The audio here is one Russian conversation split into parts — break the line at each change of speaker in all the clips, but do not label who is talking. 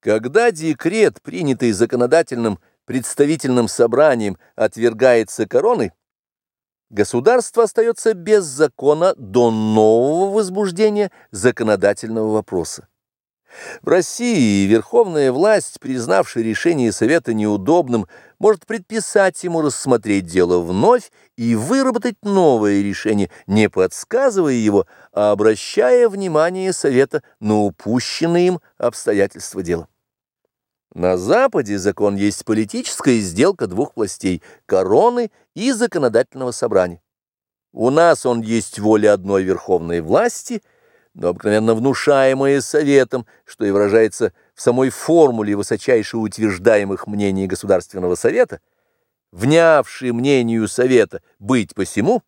Когда декрет, принятый законодательным представительным собранием, отвергается короной, государство остается без закона до нового возбуждения законодательного вопроса. В России верховная власть, признавшая решение Совета неудобным, может предписать ему рассмотреть дело вновь и выработать новое решение, не подсказывая его, а обращая внимание Совета на упущенные им обстоятельства дела. На Западе закон есть политическая сделка двух властей – короны и законодательного собрания. У нас он есть воля одной верховной власти – но обыкновенно внушаемое советом, что и выражается в самой формуле высочайше утверждаемых мнений Государственного совета, внявший мнению совета быть посему,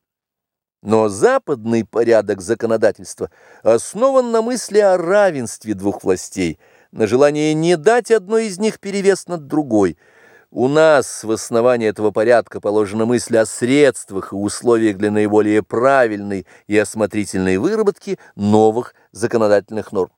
но западный порядок законодательства основан на мысли о равенстве двух властей, на желании не дать одной из них перевес над другой – у нас в основании этого порядка положена мысль о средствах и условиях для наиболее правильной и осмотрительной выработки новых законодательных норм.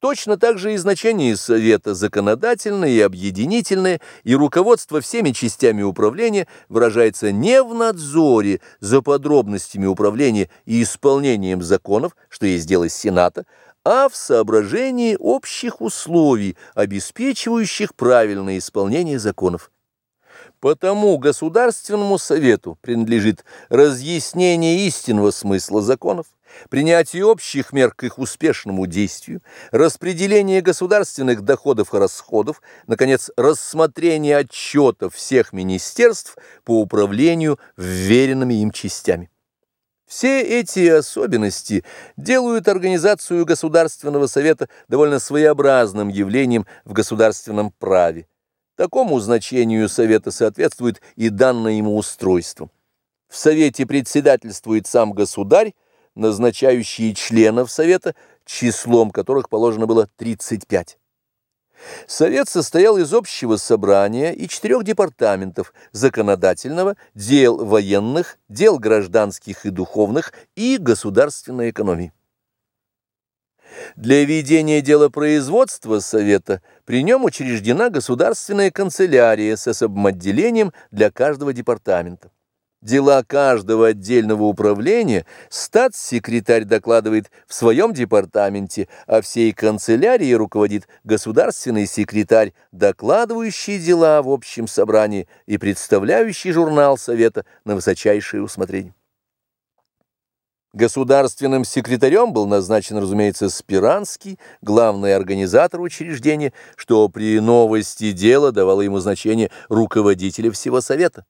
Точно так же и значение Совета законодательное и объединительное, и руководство всеми частями управления выражается не в надзоре за подробностями управления и исполнением законов, что есть дело Сената, а в соображении общих условий, обеспечивающих правильное исполнение законов. Потому Государственному Совету принадлежит разъяснение истинного смысла законов, принятие общих мер к их успешному действию, распределение государственных доходов и расходов, наконец, рассмотрение отчетов всех министерств по управлению вверенными им частями. Все эти особенности делают организацию Государственного Совета довольно своеобразным явлением в государственном праве. Такому значению Совета соответствует и данное ему устройство. В Совете председательствует сам государь, назначающий членов Совета, числом которых положено было 35. Совет состоял из общего собрания и четырех департаментов – законодательного, дел военных, дел гражданских и духовных и государственной экономии. Для ведения дела производства Совета при нем учреждена государственная канцелярия с особым отделением для каждого департамента. Дела каждого отдельного управления статс-секретарь докладывает в своем департаменте, а всей канцелярии руководит государственный секретарь, докладывающий дела в общем собрании и представляющий журнал Совета на высочайшее усмотрение. Государственным секретарем был назначен, разумеется, Спиранский, главный организатор учреждения, что при новости дела давало ему значение руководителя всего Совета.